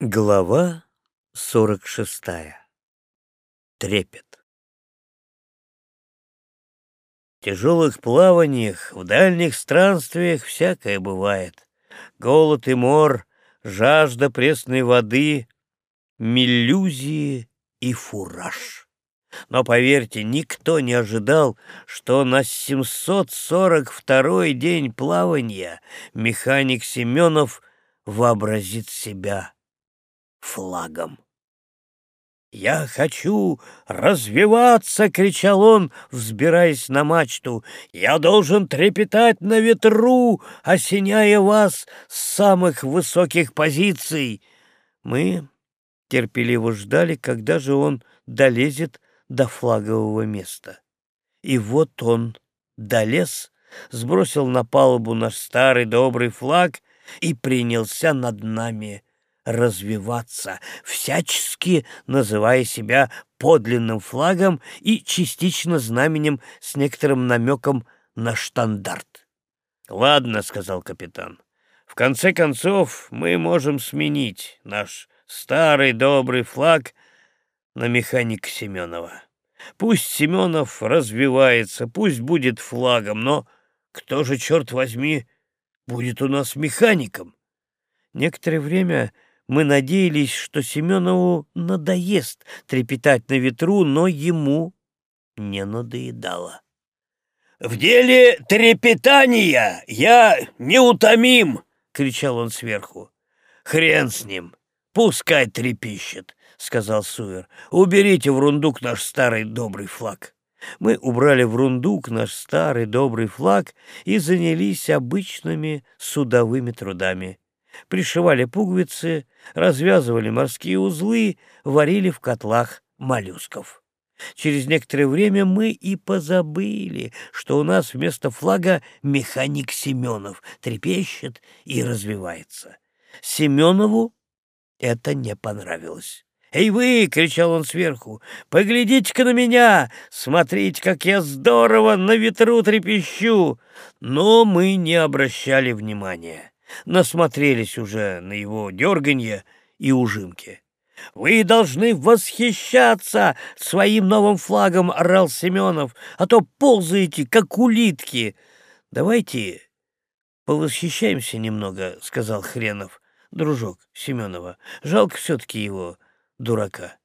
Глава сорок шестая. Трепет. В тяжелых плаваниях, в дальних странствиях всякое бывает. Голод и мор, жажда пресной воды, мелюзии и фураж. Но, поверьте, никто не ожидал, что на 742-й день плавания механик Семенов вообразит себя флагом. «Я хочу развиваться!» — кричал он, взбираясь на мачту. «Я должен трепетать на ветру, осеняя вас с самых высоких позиций!» Мы терпеливо ждали, когда же он долезет до флагового места. И вот он долез, сбросил на палубу наш старый добрый флаг и принялся над нами развиваться, всячески называя себя подлинным флагом и частично знаменем с некоторым намеком на штандарт. «Ладно», — сказал капитан, — «в конце концов мы можем сменить наш старый добрый флаг на механика Семенова. Пусть Семенов развивается, пусть будет флагом, но кто же, черт возьми, будет у нас механиком?» Некоторое время мы надеялись, что Семенову надоест трепетать на ветру, но ему не надоедало. «В деле трепетания я неутомим!» — кричал он сверху. «Хрен с ним! Пускай трепещет!» — сказал Суэр. «Уберите в рундук наш старый добрый флаг». Мы убрали в рундук наш старый добрый флаг и занялись обычными судовыми трудами пришивали пуговицы, развязывали морские узлы, варили в котлах моллюсков. Через некоторое время мы и позабыли, что у нас вместо флага механик Семенов трепещет и развивается. Семенову это не понравилось. «Эй вы!» — кричал он сверху. «Поглядите-ка на меня! Смотрите, как я здорово на ветру трепещу!» Но мы не обращали внимания насмотрелись уже на его дерганье и ужимки. «Вы должны восхищаться своим новым флагом!» — орал Семенов. «А то ползаете, как улитки!» «Давайте повосхищаемся немного», — сказал Хренов, дружок Семенова. «Жалко все-таки его, дурака».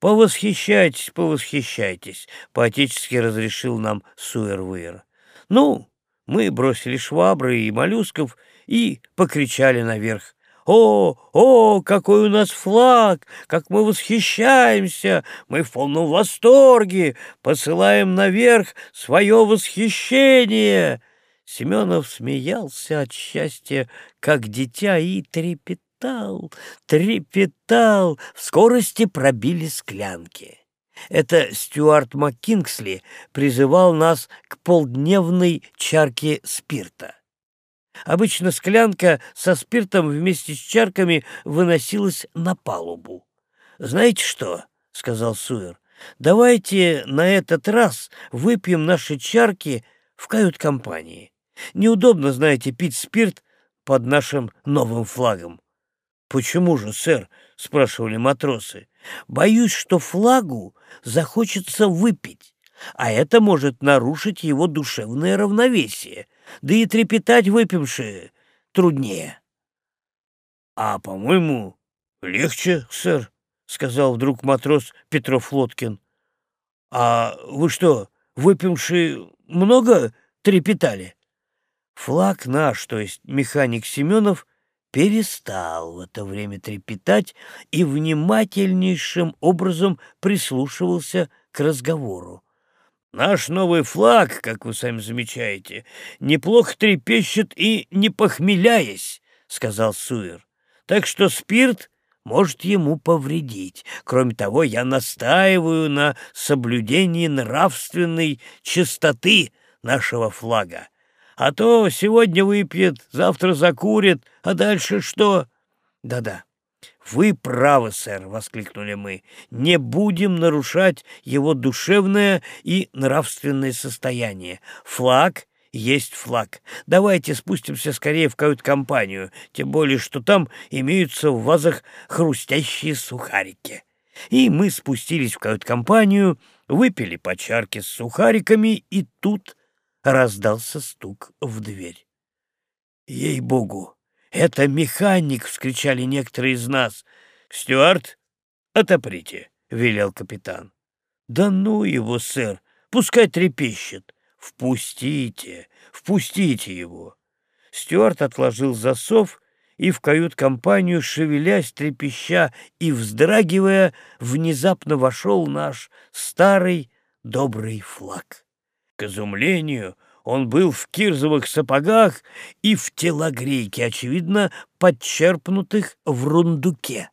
«Повосхищайтесь, повосхищайтесь», — поотечески разрешил нам Суэрвейр. «Ну, мы бросили швабры и моллюсков и покричали наверх. «О, о, какой у нас флаг! Как мы восхищаемся! Мы в полном восторге! Посылаем наверх свое восхищение!» Семенов смеялся от счастья, как дитя, и трепетал, трепетал. В скорости пробили склянки. Это Стюарт МакКингсли призывал нас к полдневной чарке спирта. Обычно склянка со спиртом вместе с чарками выносилась на палубу. «Знаете что?» — сказал Суэр. «Давайте на этот раз выпьем наши чарки в кают-компании. Неудобно, знаете, пить спирт под нашим новым флагом». «Почему же, сэр?» — спрашивали матросы. «Боюсь, что флагу захочется выпить, а это может нарушить его душевное равновесие, да и трепетать выпившие труднее. — А, по-моему, легче, сэр, — сказал вдруг матрос Петров Лоткин. — А вы что, выпившие много трепетали? Флаг наш, то есть механик Семенов, перестал в это время трепетать и внимательнейшим образом прислушивался к разговору. Наш новый флаг, как вы сами замечаете, неплохо трепещет и не похмеляясь, — сказал Суэр. Так что спирт может ему повредить. Кроме того, я настаиваю на соблюдении нравственной чистоты нашего флага. А то сегодня выпьет, завтра закурит, а дальше что? Да-да, «Вы правы, сэр!» — воскликнули мы. «Не будем нарушать его душевное и нравственное состояние. Флаг есть флаг. Давайте спустимся скорее в кают-компанию, тем более, что там имеются в вазах хрустящие сухарики. И мы спустились в кают-компанию, выпили по чарке с сухариками, и тут раздался стук в дверь. «Ей-богу! Это механик!» — вскричали некоторые из нас. «Стюарт, отоприте!» — велел капитан. «Да ну его, сэр! Пускай трепещет! Впустите! Впустите его!» Стюарт отложил засов и в кают-компанию, шевелясь, трепеща и вздрагивая, внезапно вошел наш старый добрый флаг. К изумлению он был в кирзовых сапогах и в телогрейке, очевидно, подчерпнутых в рундуке.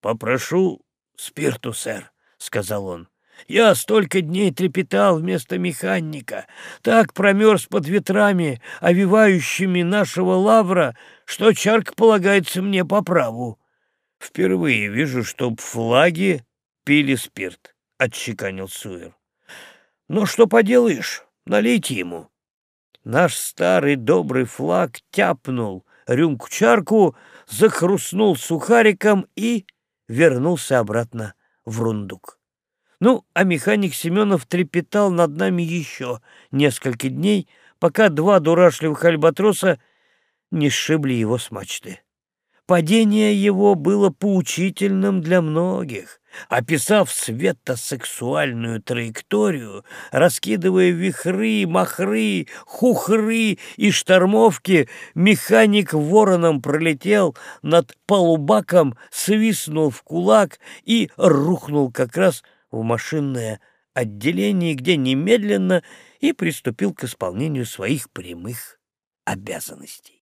«Попрошу спирту, сэр», — сказал он. Я столько дней трепетал вместо механика, так промерз под ветрами, овивающими нашего лавра, что чарк полагается мне по праву. Впервые вижу, чтоб флаги пили спирт, — отчеканил Суэр. Но что поделаешь, налейте ему. Наш старый добрый флаг тяпнул рюмку-чарку, захрустнул сухариком и вернулся обратно в рундук. Ну, а механик Семенов трепетал над нами еще несколько дней, пока два дурашливых альбатроса не сшибли его с мачты. Падение его было поучительным для многих. Описав светосексуальную траекторию, раскидывая вихры, махры, хухры и штормовки, механик вороном пролетел над полубаком, свистнул в кулак и рухнул как раз в машинное отделение, где немедленно и приступил к исполнению своих прямых обязанностей.